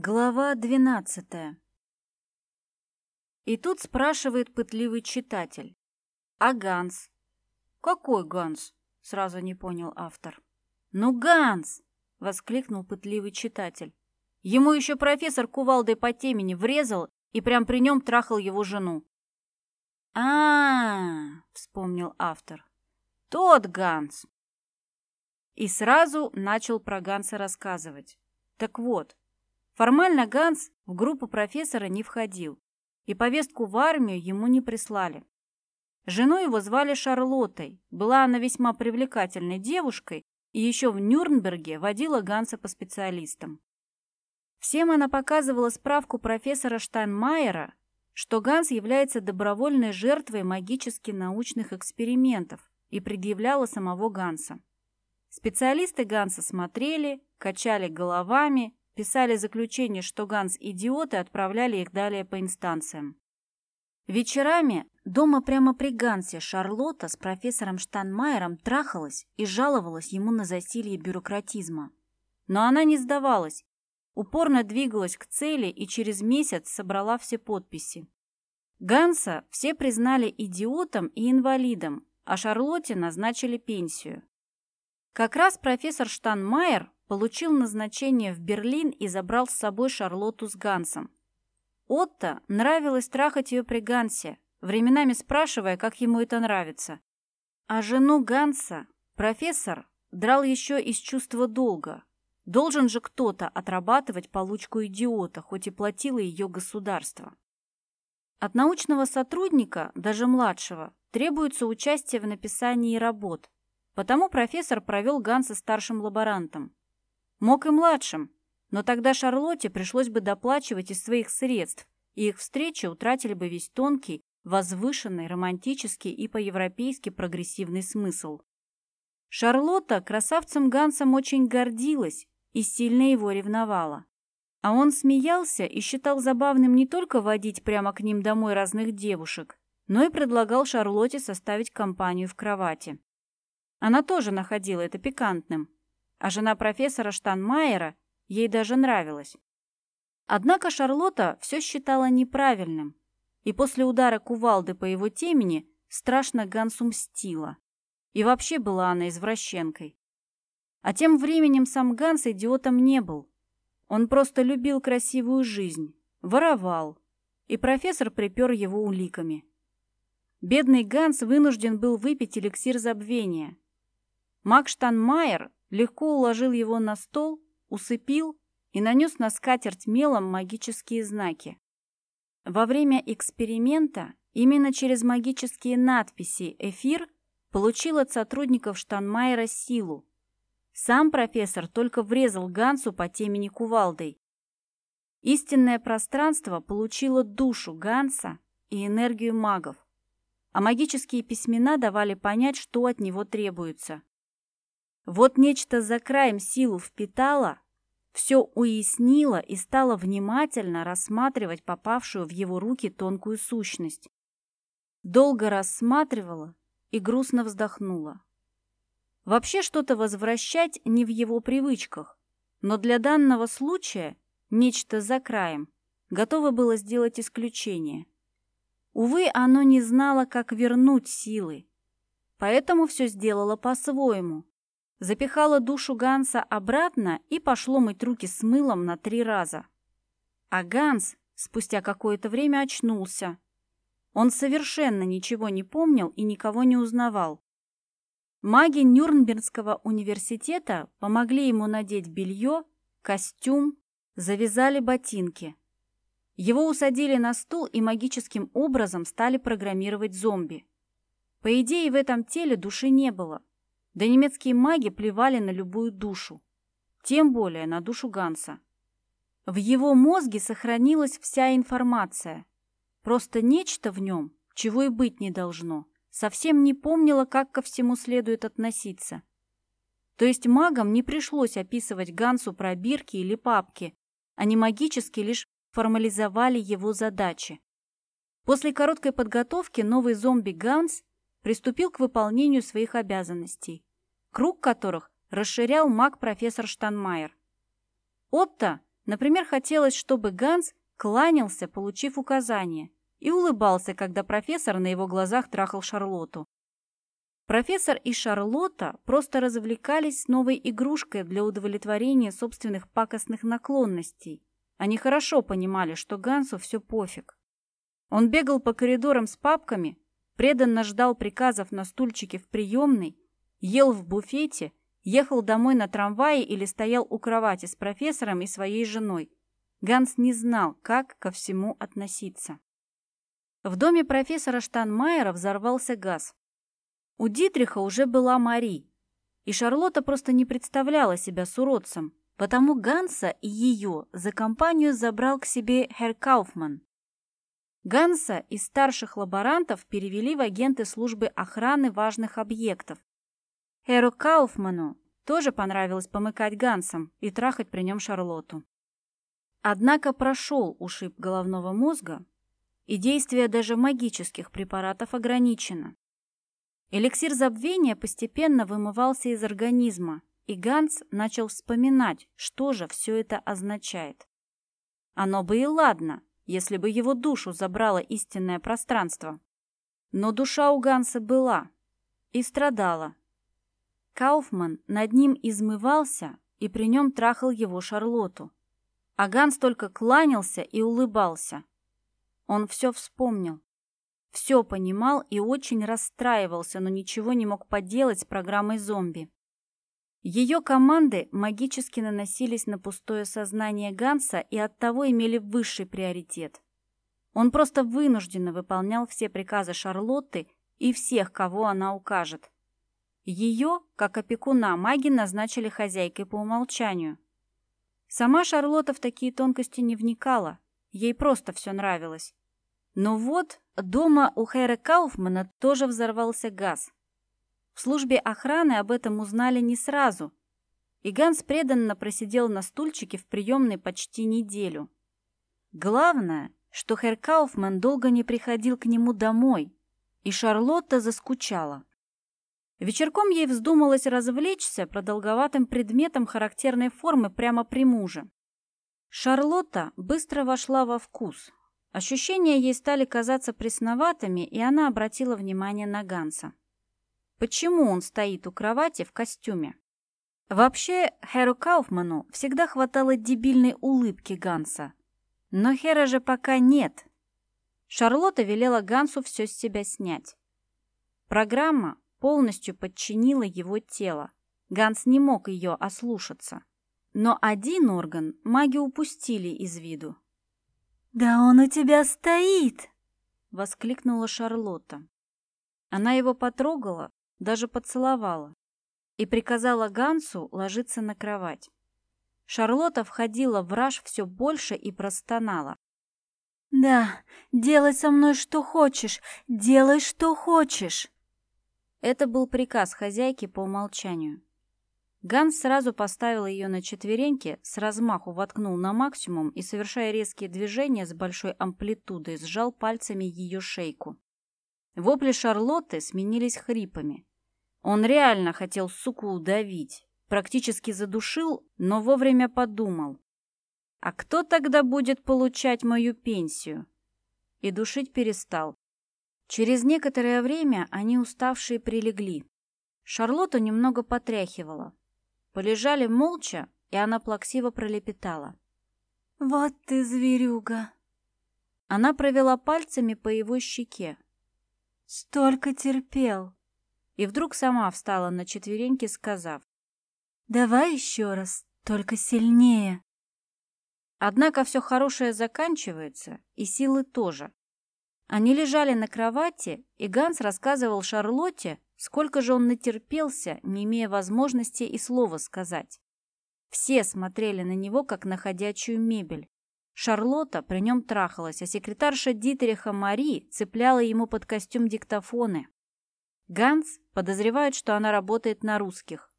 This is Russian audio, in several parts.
Глава двенадцатая. И тут спрашивает пытливый читатель. А Ганс? Какой Ганс? Сразу не понял автор. Ну, Ганс! Воскликнул пытливый читатель. Ему еще профессор кувалдой по темени врезал и прям при нем трахал его жену. а, вспомнил автор. Тот Ганс. И сразу начал про Ганса рассказывать. Так вот, Формально Ганс в группу профессора не входил, и повестку в армию ему не прислали. Жену его звали Шарлоттой, была она весьма привлекательной девушкой и еще в Нюрнберге водила Ганса по специалистам. Всем она показывала справку профессора Штайнмайера, что Ганс является добровольной жертвой магически-научных экспериментов и предъявляла самого Ганса. Специалисты Ганса смотрели, качали головами писали заключение, что Ганс идиот, и отправляли их далее по инстанциям. Вечерами дома прямо при Гансе Шарлотта с профессором Штанмайером трахалась и жаловалась ему на засилье бюрократизма. Но она не сдавалась, упорно двигалась к цели и через месяц собрала все подписи. Ганса все признали идиотом и инвалидом, а Шарлотте назначили пенсию. Как раз профессор Штанмайер получил назначение в Берлин и забрал с собой Шарлотту с Гансом. Отто нравилось трахать ее при Гансе, временами спрашивая, как ему это нравится. А жену Ганса профессор драл еще из чувства долга. Должен же кто-то отрабатывать получку идиота, хоть и платило ее государство. От научного сотрудника, даже младшего, требуется участие в написании работ, потому профессор провел Ганса старшим лаборантом. Мог и младшим, но тогда Шарлотте пришлось бы доплачивать из своих средств, и их встречи утратили бы весь тонкий, возвышенный, романтический и по-европейски прогрессивный смысл. Шарлотта красавцем Гансом очень гордилась и сильно его ревновала. А он смеялся и считал забавным не только водить прямо к ним домой разных девушек, но и предлагал Шарлотте составить компанию в кровати. Она тоже находила это пикантным, а жена профессора Штанмайера ей даже нравилась. Однако Шарлотта все считала неправильным, и после удара кувалды по его темени страшно Гансу мстила. И вообще была она извращенкой. А тем временем сам Ганс идиотом не был. Он просто любил красивую жизнь, воровал, и профессор припер его уликами. Бедный Ганс вынужден был выпить эликсир забвения. Мак Штанмайер легко уложил его на стол, усыпил и нанес на скатерть мелом магические знаки. Во время эксперимента именно через магические надписи «Эфир» получил от сотрудников Штанмайера силу. Сам профессор только врезал Гансу по темени кувалдой. Истинное пространство получило душу Ганса и энергию магов, а магические письмена давали понять, что от него требуется. Вот нечто за краем силу впитало, все уяснило и стало внимательно рассматривать попавшую в его руки тонкую сущность. Долго рассматривала и грустно вздохнула. Вообще что-то возвращать не в его привычках, но для данного случая нечто за краем готово было сделать исключение. Увы, оно не знало, как вернуть силы, поэтому все сделало по-своему, запихала душу Ганса обратно и пошло мыть руки с мылом на три раза. А Ганс спустя какое-то время очнулся. Он совершенно ничего не помнил и никого не узнавал. Маги Нюрнбергского университета помогли ему надеть белье, костюм, завязали ботинки. Его усадили на стул и магическим образом стали программировать зомби. По идее, в этом теле души не было. Да немецкие маги плевали на любую душу, тем более на душу Ганса. В его мозге сохранилась вся информация. Просто нечто в нем, чего и быть не должно, совсем не помнило, как ко всему следует относиться. То есть магам не пришлось описывать Гансу пробирки или папки, они магически лишь формализовали его задачи. После короткой подготовки новый зомби Ганс приступил к выполнению своих обязанностей круг которых расширял маг-профессор Штанмайер. Отто Например, хотелось, чтобы Ганс кланялся, получив указание, и улыбался, когда профессор на его глазах трахал Шарлотту. Профессор и Шарлотта просто развлекались с новой игрушкой для удовлетворения собственных пакостных наклонностей. Они хорошо понимали, что Гансу все пофиг. Он бегал по коридорам с папками, преданно ждал приказов на стульчике в приемной, ел в буфете, ехал домой на трамвае или стоял у кровати с профессором и своей женой. Ганс не знал, как ко всему относиться. В доме профессора Штанмайера взорвался газ. У Дитриха уже была Мари, и Шарлотта просто не представляла себя с уродцем, потому Ганса и ее за компанию забрал к себе Хер Кауфман. Ганса из старших лаборантов перевели в агенты службы охраны важных объектов. Херу Кауфману тоже понравилось помыкать Гансом и трахать при нем Шарлотту. Однако прошел ушиб головного мозга, и действие даже магических препаратов ограничено. Эликсир забвения постепенно вымывался из организма, и Ганс начал вспоминать, что же все это означает. Оно бы и ладно, если бы его душу забрало истинное пространство. Но душа у Ганса была и страдала. Кауфман над ним измывался и при нем трахал его Шарлоту. А Ганс только кланялся и улыбался. Он все вспомнил. Все понимал и очень расстраивался, но ничего не мог поделать с программой зомби. Ее команды магически наносились на пустое сознание Ганса и оттого имели высший приоритет. Он просто вынужденно выполнял все приказы Шарлотты и всех, кого она укажет. Ее, как опекуна, маги назначили хозяйкой по умолчанию. Сама Шарлотта в такие тонкости не вникала, ей просто все нравилось. Но вот дома у Хэра Кауфмана тоже взорвался газ. В службе охраны об этом узнали не сразу, и Ганс преданно просидел на стульчике в приемной почти неделю. Главное, что Хэр Кауфман долго не приходил к нему домой, и Шарлотта заскучала. Вечерком ей вздумалось развлечься продолговатым предметом характерной формы прямо при муже. Шарлотта быстро вошла во вкус, Ощущения ей стали казаться пресноватыми, и она обратила внимание на Ганса. Почему он стоит у кровати в костюме? Вообще, Хэру Кауфману всегда хватало дебильной улыбки Ганса. Но Хера же пока нет. Шарлотта велела Гансу все с себя снять. Программа полностью подчинила его тело. Ганс не мог ее ослушаться. Но один орган маги упустили из виду. «Да он у тебя стоит!» — воскликнула Шарлотта. Она его потрогала, даже поцеловала и приказала Гансу ложиться на кровать. Шарлотта входила в раж все больше и простонала. «Да, делай со мной что хочешь, делай что хочешь!» Это был приказ хозяйки по умолчанию. Ганс сразу поставил ее на четвереньки, с размаху воткнул на максимум и, совершая резкие движения с большой амплитудой, сжал пальцами ее шейку. Вопли Шарлотты сменились хрипами. Он реально хотел суку удавить, практически задушил, но вовремя подумал. «А кто тогда будет получать мою пенсию?» И душить перестал. Через некоторое время они уставшие прилегли. Шарлотту немного потряхивала. Полежали молча, и она плаксиво пролепетала. «Вот ты зверюга!» Она провела пальцами по его щеке. «Столько терпел!» И вдруг сама встала на четвереньки, сказав. «Давай еще раз, только сильнее!» Однако все хорошее заканчивается, и силы тоже. Они лежали на кровати, и Ганс рассказывал Шарлотте, Сколько же он натерпелся, не имея возможности и слова сказать. Все смотрели на него, как на ходячую мебель. Шарлотта при нем трахалась, а секретарша Дитриха Мари цепляла ему под костюм диктофоны. Ганс подозревает, что она работает на русских.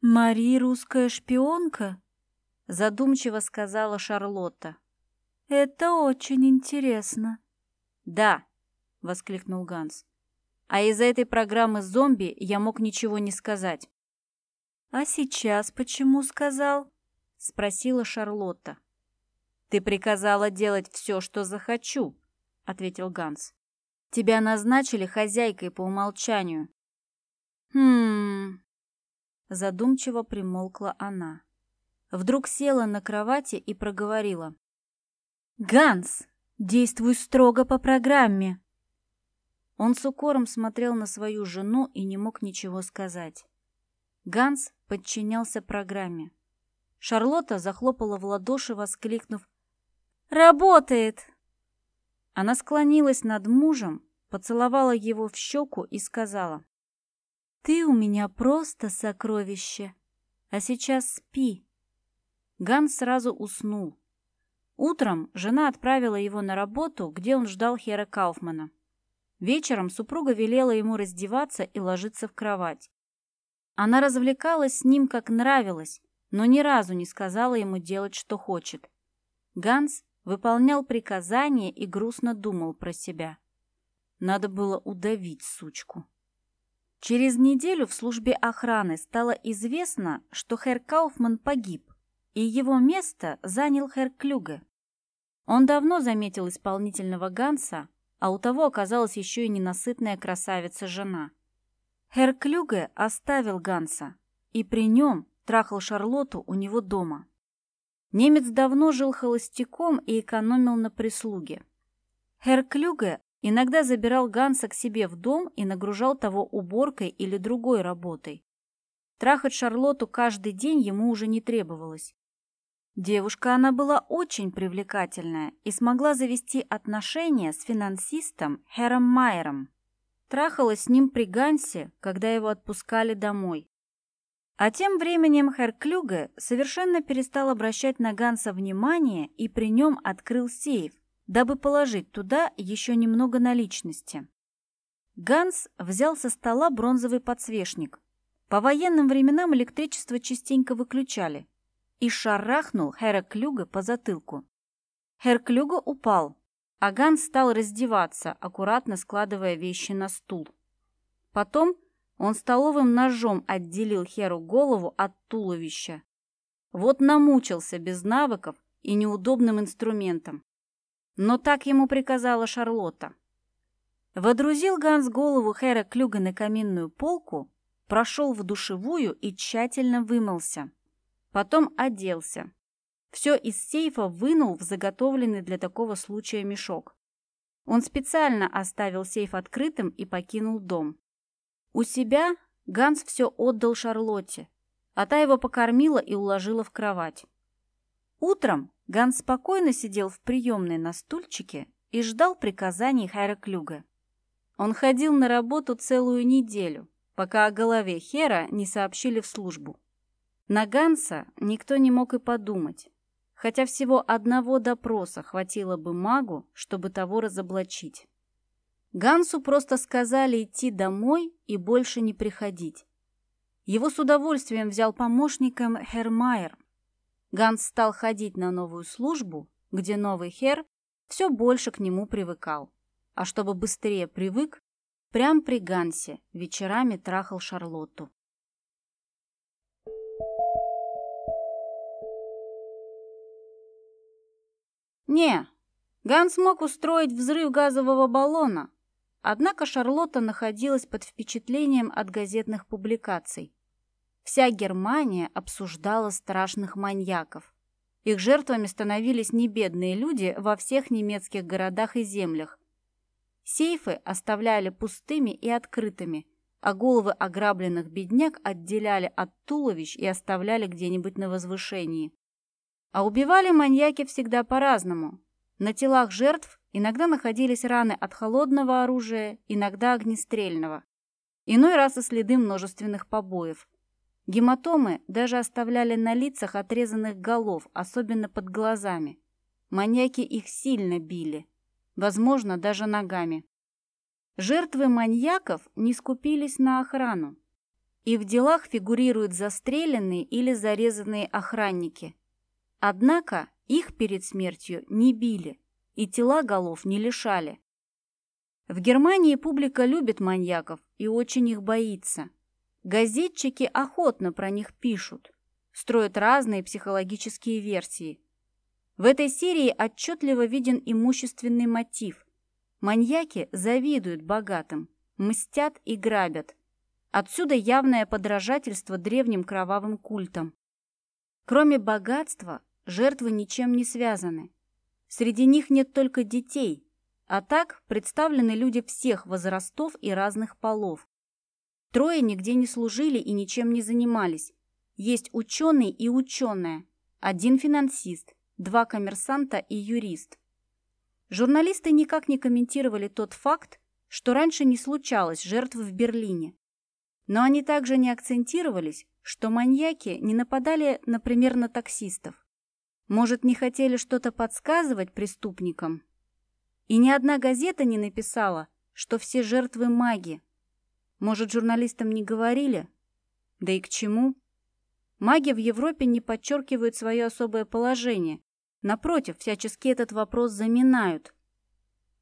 «Мари русская шпионка?» Задумчиво сказала Шарлотта. «Это очень интересно». «Да», — воскликнул Ганс. А из-за этой программы зомби я мог ничего не сказать. «А сейчас почему сказал?» — спросила Шарлотта. «Ты приказала делать все, что захочу», — ответил Ганс. «Тебя назначили хозяйкой по умолчанию». «Хм...» Задумчиво примолкла она. Вдруг села на кровати и проговорила. «Ганс, действуй строго по программе!» Он с укором смотрел на свою жену и не мог ничего сказать. Ганс подчинялся программе. Шарлотта захлопала в ладоши, воскликнув «Работает!». Она склонилась над мужем, поцеловала его в щеку и сказала «Ты у меня просто сокровище, а сейчас спи». Ганс сразу уснул. Утром жена отправила его на работу, где он ждал Хера Кауфмана. Вечером супруга велела ему раздеваться и ложиться в кровать. Она развлекалась с ним, как нравилось, но ни разу не сказала ему делать, что хочет. Ганс выполнял приказания и грустно думал про себя. Надо было удавить сучку. Через неделю в службе охраны стало известно, что Хер Кауфман погиб, и его место занял Хер Клюге. Он давно заметил исполнительного Ганса, а у того оказалась еще и ненасытная красавица-жена. Хер Клюге оставил Ганса и при нем трахал Шарлотту у него дома. Немец давно жил холостяком и экономил на прислуге. Хер Клюге иногда забирал Ганса к себе в дом и нагружал того уборкой или другой работой. Трахать Шарлотту каждый день ему уже не требовалось. Девушка она была очень привлекательная и смогла завести отношения с финансистом Хером Майером. Трахалась с ним при Гансе, когда его отпускали домой. А тем временем Хер Клюге совершенно перестал обращать на Ганса внимание и при нем открыл сейф, дабы положить туда еще немного наличности. Ганс взял со стола бронзовый подсвечник. По военным временам электричество частенько выключали – и шарахнул Хера Клюга по затылку. Хер Клюга упал, а Ганс стал раздеваться, аккуратно складывая вещи на стул. Потом он столовым ножом отделил Херу голову от туловища. Вот намучился без навыков и неудобным инструментом. Но так ему приказала Шарлотта. Водрузил Ганс голову Хера Клюга на каминную полку, прошел в душевую и тщательно вымылся. Потом оделся. Все из сейфа вынул в заготовленный для такого случая мешок. Он специально оставил сейф открытым и покинул дом. У себя Ганс все отдал Шарлотте, а та его покормила и уложила в кровать. Утром Ганс спокойно сидел в приемной на стульчике и ждал приказаний Хайра Клюга. Он ходил на работу целую неделю, пока о голове Хера не сообщили в службу. На Ганса никто не мог и подумать, хотя всего одного допроса хватило бы магу, чтобы того разоблачить. Гансу просто сказали идти домой и больше не приходить. Его с удовольствием взял помощником Хермайер. Ганс стал ходить на новую службу, где новый Хер все больше к нему привыкал. А чтобы быстрее привык, прям при Гансе вечерами трахал Шарлотту. Не, Ганс мог устроить взрыв газового баллона, однако Шарлотта находилась под впечатлением от газетных публикаций. Вся Германия обсуждала страшных маньяков. Их жертвами становились небедные люди во всех немецких городах и землях. Сейфы оставляли пустыми и открытыми, а головы ограбленных бедняк отделяли от туловищ и оставляли где-нибудь на возвышении. А убивали маньяки всегда по-разному. На телах жертв иногда находились раны от холодного оружия, иногда огнестрельного. Иной раз и следы множественных побоев. Гематомы даже оставляли на лицах отрезанных голов, особенно под глазами. Маньяки их сильно били, возможно, даже ногами. Жертвы маньяков не скупились на охрану. И в делах фигурируют застреленные или зарезанные охранники – Однако их перед смертью не били и тела голов не лишали. В Германии публика любит маньяков и очень их боится. Газетчики охотно про них пишут. строят разные психологические версии. В этой серии отчетливо виден имущественный мотив. Маньяки завидуют богатым, мстят и грабят. Отсюда явное подражательство древним кровавым культам. Кроме богатства, жертвы ничем не связаны. Среди них нет только детей, а так представлены люди всех возрастов и разных полов. Трое нигде не служили и ничем не занимались. Есть ученый и ученая, один финансист, два коммерсанта и юрист. Журналисты никак не комментировали тот факт, что раньше не случалось жертв в Берлине. Но они также не акцентировались, что маньяки не нападали, например, на таксистов. Может, не хотели что-то подсказывать преступникам? И ни одна газета не написала, что все жертвы маги. Может, журналистам не говорили? Да и к чему? Маги в Европе не подчеркивают свое особое положение. Напротив, всячески этот вопрос заминают.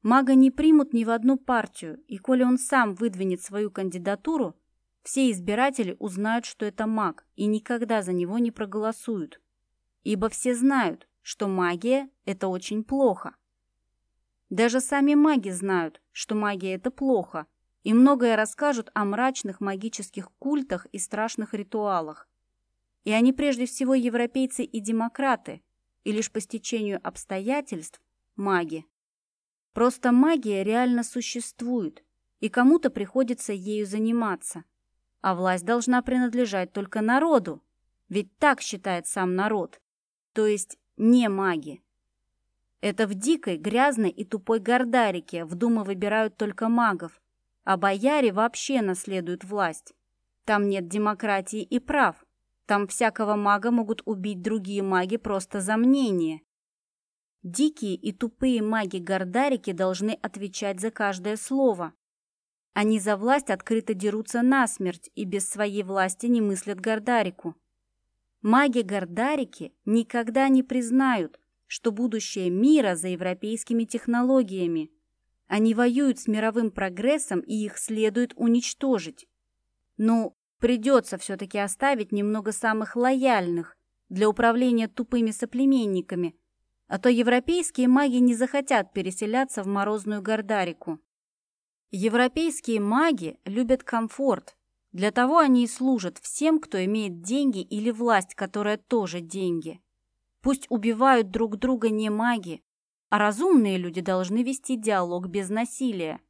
Мага не примут ни в одну партию, и коли он сам выдвинет свою кандидатуру, все избиратели узнают, что это маг, и никогда за него не проголосуют. Ибо все знают, что магия – это очень плохо. Даже сами маги знают, что магия – это плохо, и многое расскажут о мрачных магических культах и страшных ритуалах. И они прежде всего европейцы и демократы, и лишь по стечению обстоятельств – маги. Просто магия реально существует, и кому-то приходится ею заниматься. А власть должна принадлежать только народу, ведь так считает сам народ, то есть не маги. Это в дикой, грязной и тупой Гордарике в Думы выбирают только магов, а бояре вообще наследуют власть. Там нет демократии и прав. Там всякого мага могут убить другие маги просто за мнение. Дикие и тупые маги Гордарики должны отвечать за каждое слово. Они за власть открыто дерутся насмерть и без своей власти не мыслят Гордарику. Маги Гордарики никогда не признают, что будущее мира за европейскими технологиями. Они воюют с мировым прогрессом, и их следует уничтожить. Но придется все-таки оставить немного самых лояльных для управления тупыми соплеменниками, а то европейские маги не захотят переселяться в морозную Гордарику. Европейские маги любят комфорт, для того они и служат всем, кто имеет деньги или власть, которая тоже деньги. Пусть убивают друг друга не маги, а разумные люди должны вести диалог без насилия.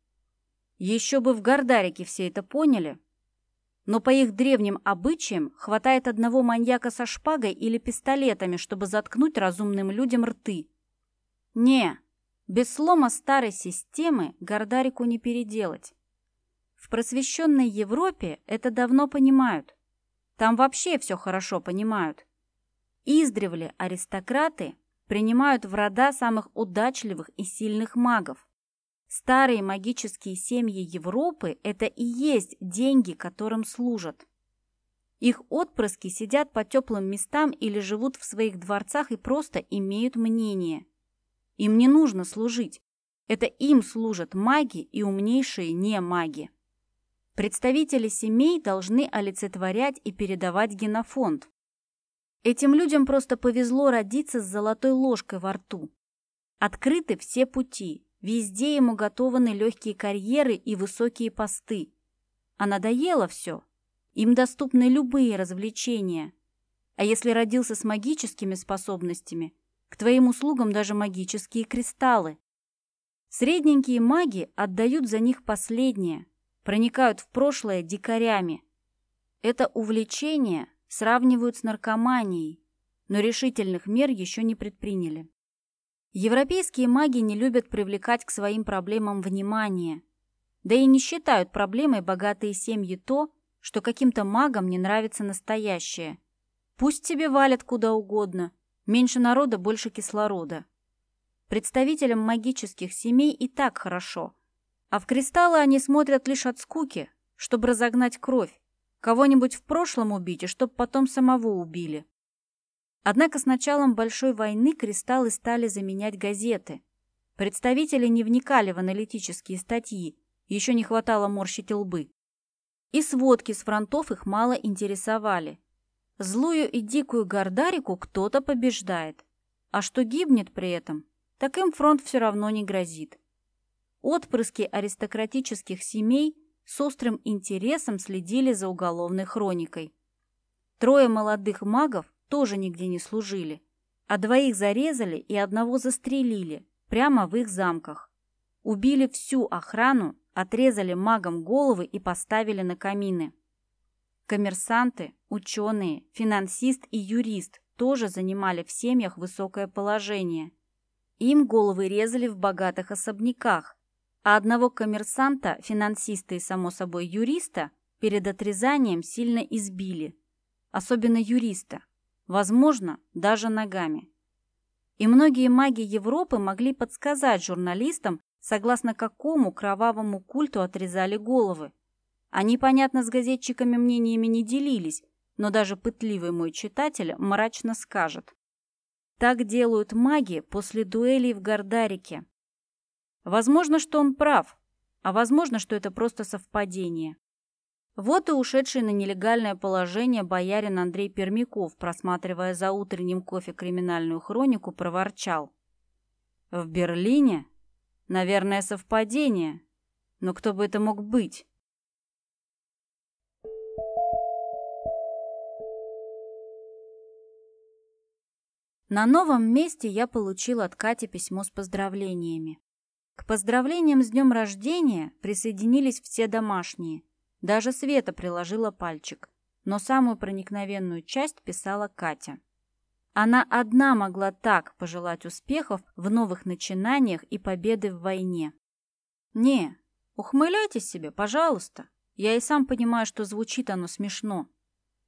Еще бы в Гордарике все это поняли. Но по их древним обычаям хватает одного маньяка со шпагой или пистолетами, чтобы заткнуть разумным людям рты. Не, без слома старой системы Гордарику не переделать. В просвещенной Европе это давно понимают. Там вообще все хорошо понимают. Издревле аристократы принимают в рода самых удачливых и сильных магов. Старые магические семьи Европы – это и есть деньги, которым служат. Их отпрыски сидят по теплым местам или живут в своих дворцах и просто имеют мнение. Им не нужно служить. Это им служат маги и умнейшие не маги. Представители семей должны олицетворять и передавать генофонд. Этим людям просто повезло родиться с золотой ложкой во рту. Открыты все пути, везде ему готованы легкие карьеры и высокие посты. А надоело все. Им доступны любые развлечения. А если родился с магическими способностями, к твоим услугам даже магические кристаллы. Средненькие маги отдают за них последнее, проникают в прошлое дикарями. Это увлечение сравнивают с наркоманией, но решительных мер еще не предприняли. Европейские маги не любят привлекать к своим проблемам внимание, да и не считают проблемой богатые семьи то, что каким-то магам не нравится настоящее. Пусть тебе валят куда угодно, меньше народа, больше кислорода. Представителям магических семей и так хорошо, а в кристаллы они смотрят лишь от скуки, чтобы разогнать кровь, Кого-нибудь в прошлом убить, и чтоб потом самого убили. Однако с началом Большой войны кристаллы стали заменять газеты. Представители не вникали в аналитические статьи, еще не хватало морщить лбы. И сводки с фронтов их мало интересовали. Злую и дикую Гордарику кто-то побеждает. А что гибнет при этом, так им фронт все равно не грозит. Отпрыски аристократических семей с острым интересом следили за уголовной хроникой. Трое молодых магов тоже нигде не служили, а двоих зарезали и одного застрелили прямо в их замках. Убили всю охрану, отрезали магам головы и поставили на камины. Коммерсанты, ученые, финансист и юрист тоже занимали в семьях высокое положение. Им головы резали в богатых особняках, а одного коммерсанта, финансиста и, само собой, юриста перед отрезанием сильно избили. Особенно юриста. Возможно, даже ногами. И многие маги Европы могли подсказать журналистам, согласно какому кровавому культу отрезали головы. Они, понятно, с газетчиками мнениями не делились, но даже пытливый мой читатель мрачно скажет. Так делают маги после дуэлей в Гордарике. Возможно, что он прав, а возможно, что это просто совпадение. Вот и ушедший на нелегальное положение боярин Андрей Пермяков, просматривая за утренним кофе криминальную хронику, проворчал. «В Берлине? Наверное, совпадение. Но кто бы это мог быть?» На новом месте я получил от Кати письмо с поздравлениями. К поздравлениям с днем рождения присоединились все домашние. Даже Света приложила пальчик, но самую проникновенную часть писала Катя. Она одна могла так пожелать успехов в новых начинаниях и победы в войне. «Не, ухмыляйтесь себе, пожалуйста. Я и сам понимаю, что звучит оно смешно.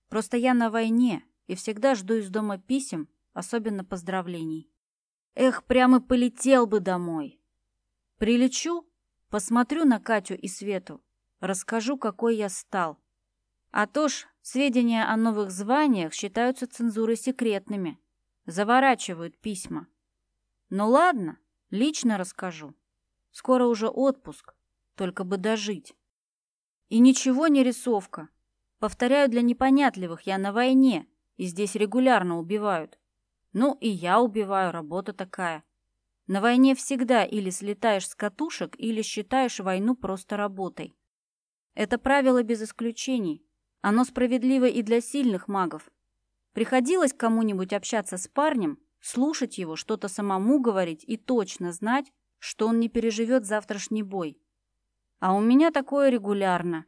Просто я на войне и всегда жду из дома писем, особенно поздравлений. Эх, прямо полетел бы домой. Прилечу, посмотрю на Катю и Свету, расскажу, какой я стал. А то ж, сведения о новых званиях считаются цензурой секретными. Заворачивают письма. Ну ладно, лично расскажу. Скоро уже отпуск, только бы дожить. И ничего не рисовка. Повторяю для непонятливых, я на войне, и здесь регулярно убивают. Ну и я убиваю, работа такая. На войне всегда или слетаешь с катушек, или считаешь войну просто работой. Это правило без исключений. Оно справедливо и для сильных магов. Приходилось кому-нибудь общаться с парнем, слушать его, что-то самому говорить и точно знать, что он не переживет завтрашний бой. А у меня такое регулярно.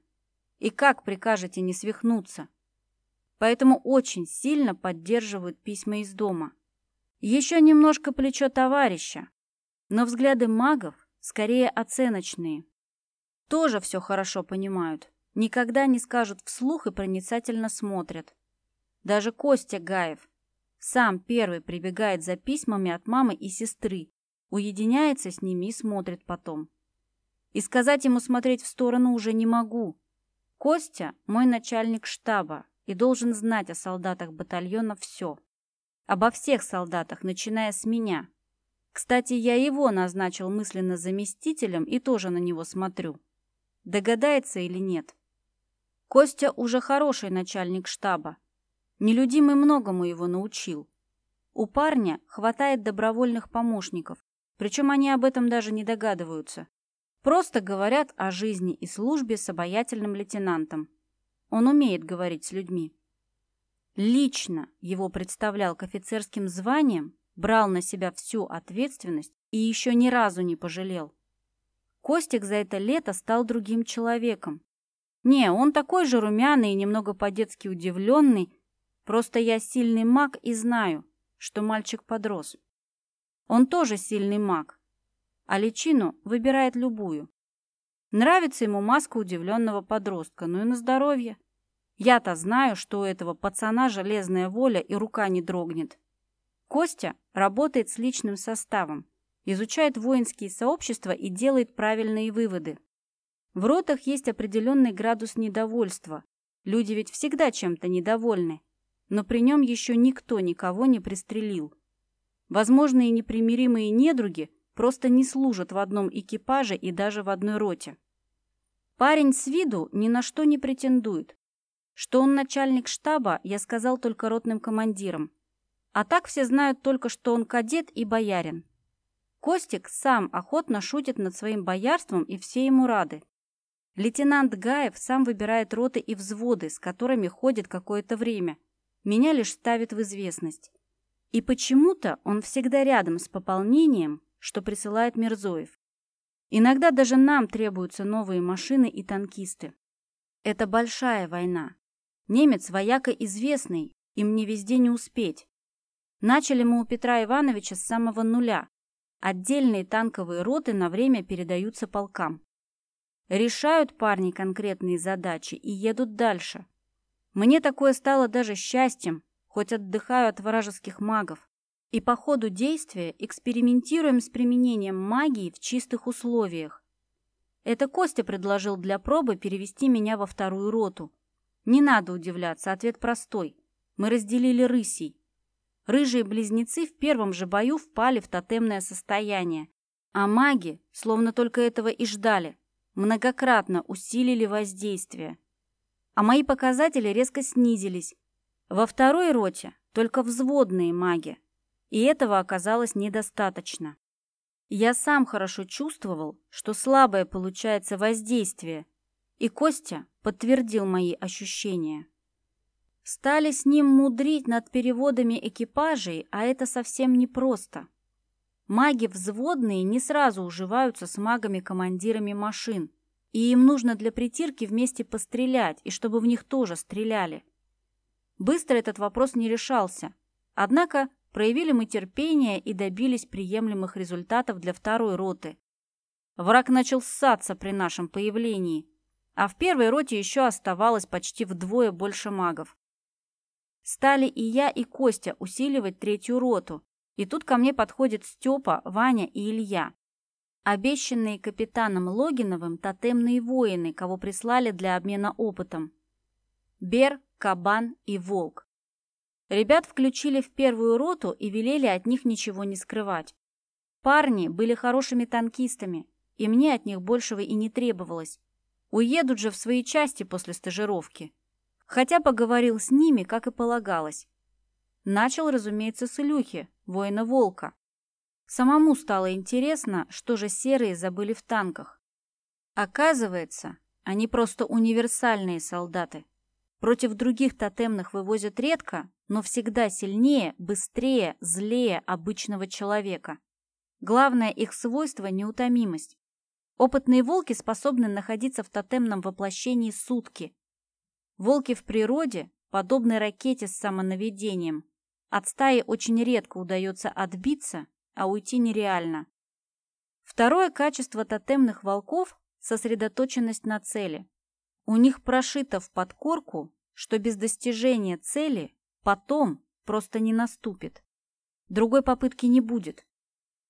И как прикажете не свихнуться? Поэтому очень сильно поддерживают письма из дома. Еще немножко плечо товарища, но взгляды магов скорее оценочные. Тоже все хорошо понимают, никогда не скажут вслух и проницательно смотрят. Даже Костя Гаев сам первый прибегает за письмами от мамы и сестры, уединяется с ними и смотрит потом. И сказать ему смотреть в сторону уже не могу. Костя – мой начальник штаба и должен знать о солдатах батальона все. Обо всех солдатах, начиная с меня. Кстати, я его назначил мысленно заместителем и тоже на него смотрю. Догадается или нет? Костя уже хороший начальник штаба. Нелюдимый многому его научил. У парня хватает добровольных помощников, причем они об этом даже не догадываются. Просто говорят о жизни и службе с обаятельным лейтенантом. Он умеет говорить с людьми лично его представлял к офицерским званиям, брал на себя всю ответственность и еще ни разу не пожалел. Костик за это лето стал другим человеком. Не, он такой же румяный и немного по-детски удивленный, просто я сильный маг и знаю, что мальчик подрос. Он тоже сильный маг, а личину выбирает любую. Нравится ему маска удивленного подростка, ну и на здоровье. Я-то знаю, что у этого пацана железная воля и рука не дрогнет. Костя работает с личным составом, изучает воинские сообщества и делает правильные выводы. В ротах есть определенный градус недовольства. Люди ведь всегда чем-то недовольны. Но при нем еще никто никого не пристрелил. Возможные непримиримые недруги просто не служат в одном экипаже и даже в одной роте. Парень с виду ни на что не претендует, Что он начальник штаба, я сказал только ротным командирам. А так все знают только, что он кадет и боярин. Костик сам охотно шутит над своим боярством, и все ему рады. Лейтенант Гаев сам выбирает роты и взводы, с которыми ходит какое-то время. Меня лишь ставит в известность. И почему-то он всегда рядом с пополнением, что присылает Мирзоев. Иногда даже нам требуются новые машины и танкисты. Это большая война. Немец вояка известный, и мне везде не успеть. Начали мы у Петра Ивановича с самого нуля. Отдельные танковые роты на время передаются полкам. Решают парни конкретные задачи и едут дальше. Мне такое стало даже счастьем, хоть отдыхаю от вражеских магов. И по ходу действия экспериментируем с применением магии в чистых условиях. Это Костя предложил для пробы перевести меня во вторую роту. Не надо удивляться, ответ простой. Мы разделили рысей. Рыжие близнецы в первом же бою впали в тотемное состояние, а маги, словно только этого и ждали, многократно усилили воздействие. А мои показатели резко снизились. Во второй роте только взводные маги, и этого оказалось недостаточно. Я сам хорошо чувствовал, что слабое получается воздействие, и Костя подтвердил мои ощущения. Стали с ним мудрить над переводами экипажей, а это совсем непросто. Маги взводные не сразу уживаются с магами-командирами машин, и им нужно для притирки вместе пострелять, и чтобы в них тоже стреляли. Быстро этот вопрос не решался, однако Проявили мы терпение и добились приемлемых результатов для второй роты. Враг начал ссаться при нашем появлении, а в первой роте еще оставалось почти вдвое больше магов. Стали и я, и Костя усиливать третью роту, и тут ко мне подходят Степа, Ваня и Илья. Обещанные капитаном Логиновым тотемные воины, кого прислали для обмена опытом. Бер, Кабан и Волк. Ребят включили в первую роту и велели от них ничего не скрывать. Парни были хорошими танкистами, и мне от них большего и не требовалось. Уедут же в свои части после стажировки. Хотя поговорил с ними, как и полагалось. Начал, разумеется, с Илюхи, воина Волка. Самому стало интересно, что же серые забыли в танках. Оказывается, они просто универсальные солдаты. Против других тотемных вывозят редко, но всегда сильнее, быстрее, злее обычного человека. Главное их свойство – неутомимость. Опытные волки способны находиться в тотемном воплощении сутки. Волки в природе подобны ракете с самонаведением. От стаи очень редко удается отбиться, а уйти нереально. Второе качество тотемных волков – сосредоточенность на цели. У них прошито в подкорку, что без достижения цели Потом просто не наступит. Другой попытки не будет.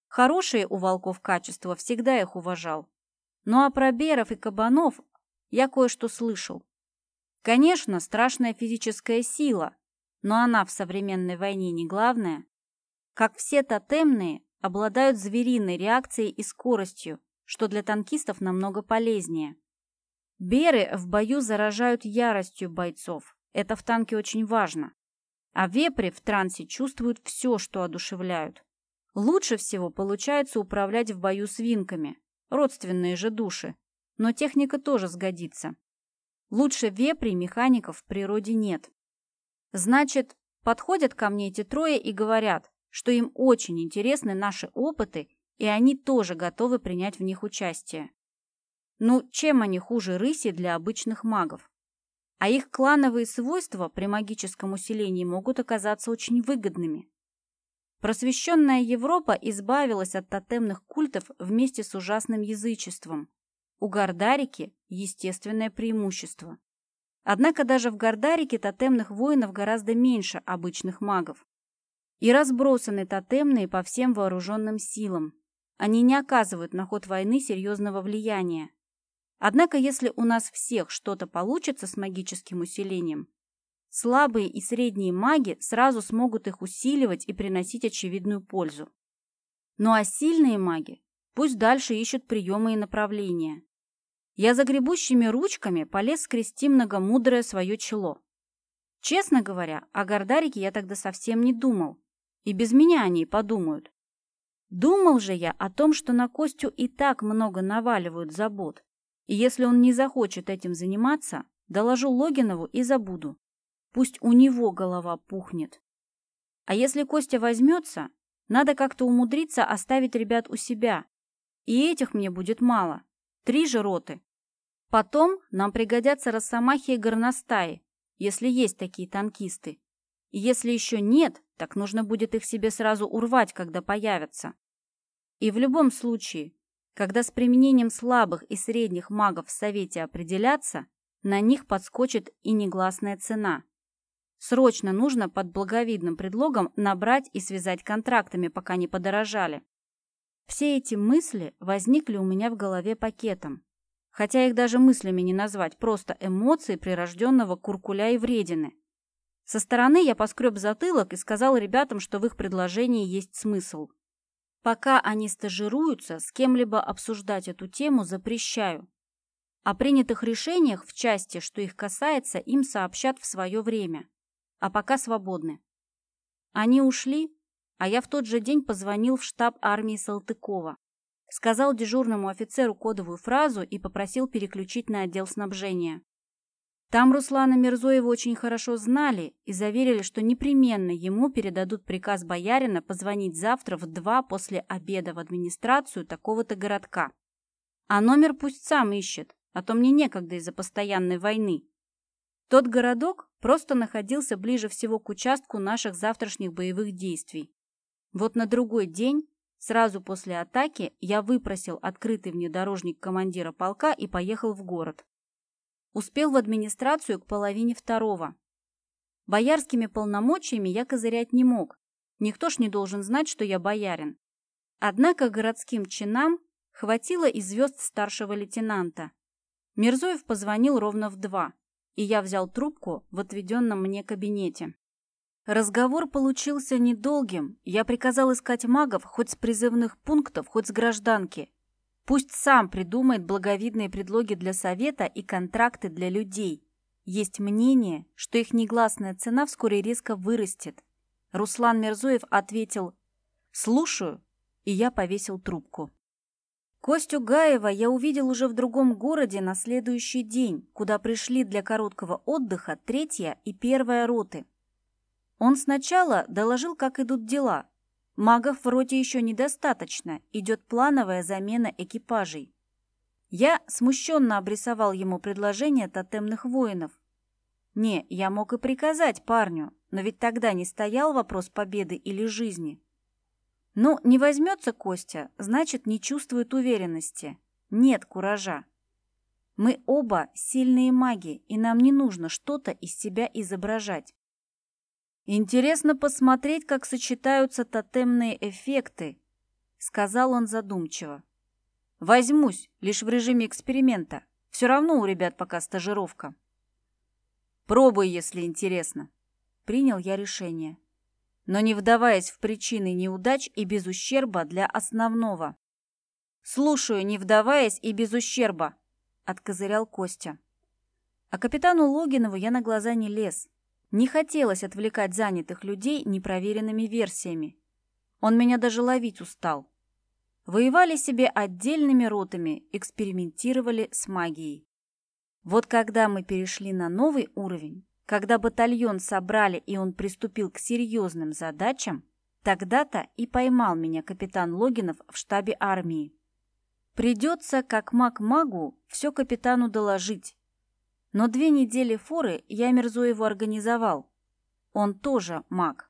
Хорошие у волков качества, всегда их уважал. Ну а про беров и кабанов я кое-что слышал. Конечно, страшная физическая сила, но она в современной войне не главная. Как все тотемные, обладают звериной реакцией и скоростью, что для танкистов намного полезнее. Беры в бою заражают яростью бойцов. Это в танке очень важно. А вепри в трансе чувствуют все, что одушевляют. Лучше всего получается управлять в бою свинками, родственные же души, но техника тоже сгодится. Лучше вепрей механиков в природе нет. Значит, подходят ко мне эти трое и говорят, что им очень интересны наши опыты, и они тоже готовы принять в них участие. Ну, чем они хуже рыси для обычных магов? а их клановые свойства при магическом усилении могут оказаться очень выгодными. Просвещенная Европа избавилась от тотемных культов вместе с ужасным язычеством. У Гардарики – естественное преимущество. Однако даже в Гардарике тотемных воинов гораздо меньше обычных магов. И разбросаны тотемные по всем вооруженным силам. Они не оказывают на ход войны серьезного влияния. Однако, если у нас всех что-то получится с магическим усилением, слабые и средние маги сразу смогут их усиливать и приносить очевидную пользу. Ну а сильные маги пусть дальше ищут приемы и направления. Я загребущими ручками полез скрести многомудрое свое чело. Честно говоря, о Гордарике я тогда совсем не думал. И без меня они подумают. Думал же я о том, что на Костю и так много наваливают забот. И если он не захочет этим заниматься, доложу Логинову и забуду. Пусть у него голова пухнет. А если Костя возьмется, надо как-то умудриться оставить ребят у себя. И этих мне будет мало. Три же роты. Потом нам пригодятся росомахи и горностаи, если есть такие танкисты. И если еще нет, так нужно будет их себе сразу урвать, когда появятся. И в любом случае, когда с применением слабых и средних магов в Совете определятся, на них подскочит и негласная цена. Срочно нужно под благовидным предлогом набрать и связать контрактами, пока не подорожали. Все эти мысли возникли у меня в голове пакетом. Хотя их даже мыслями не назвать, просто эмоции прирожденного куркуля и вредины. Со стороны я поскреб затылок и сказал ребятам, что в их предложении есть смысл. Пока они стажируются, с кем-либо обсуждать эту тему запрещаю. О принятых решениях в части, что их касается, им сообщат в свое время а пока свободны. Они ушли, а я в тот же день позвонил в штаб армии Салтыкова. Сказал дежурному офицеру кодовую фразу и попросил переключить на отдел снабжения. Там Руслана Мирзоева очень хорошо знали и заверили, что непременно ему передадут приказ боярина позвонить завтра в два после обеда в администрацию такого-то городка. А номер пусть сам ищет, а то мне некогда из-за постоянной войны. Тот городок просто находился ближе всего к участку наших завтрашних боевых действий. Вот на другой день, сразу после атаки, я выпросил открытый внедорожник командира полка и поехал в город. Успел в администрацию к половине второго. Боярскими полномочиями я козырять не мог. Никто ж не должен знать, что я боярин. Однако городским чинам хватило и звезд старшего лейтенанта. Мирзоев позвонил ровно в два и я взял трубку в отведенном мне кабинете. Разговор получился недолгим. Я приказал искать магов хоть с призывных пунктов, хоть с гражданки. Пусть сам придумает благовидные предлоги для совета и контракты для людей. Есть мнение, что их негласная цена вскоре резко вырастет. Руслан Мерзоев ответил «Слушаю», и я повесил трубку. Костю Гаева я увидел уже в другом городе на следующий день, куда пришли для короткого отдыха третья и первая роты. Он сначала доложил, как идут дела. Магов в роте еще недостаточно, идет плановая замена экипажей. Я смущенно обрисовал ему предложение тотемных воинов. Не, я мог и приказать парню, но ведь тогда не стоял вопрос победы или жизни. Ну, не возьмется Костя, значит, не чувствует уверенности. Нет куража. Мы оба сильные маги, и нам не нужно что-то из себя изображать. Интересно посмотреть, как сочетаются тотемные эффекты, сказал он задумчиво. Возьмусь, лишь в режиме эксперимента. Все равно у ребят пока стажировка. Пробуй, если интересно. Принял я решение но не вдаваясь в причины неудач и без ущерба для основного. «Слушаю, не вдаваясь и без ущерба», — откозырял Костя. А капитану Логинову я на глаза не лез. Не хотелось отвлекать занятых людей непроверенными версиями. Он меня даже ловить устал. Воевали себе отдельными ротами, экспериментировали с магией. Вот когда мы перешли на новый уровень, когда батальон собрали и он приступил к серьезным задачам, тогда-то и поймал меня капитан Логинов в штабе армии. Придется, как маг-магу, все капитану доложить. Но две недели форы я Мерзоеву организовал. Он тоже маг.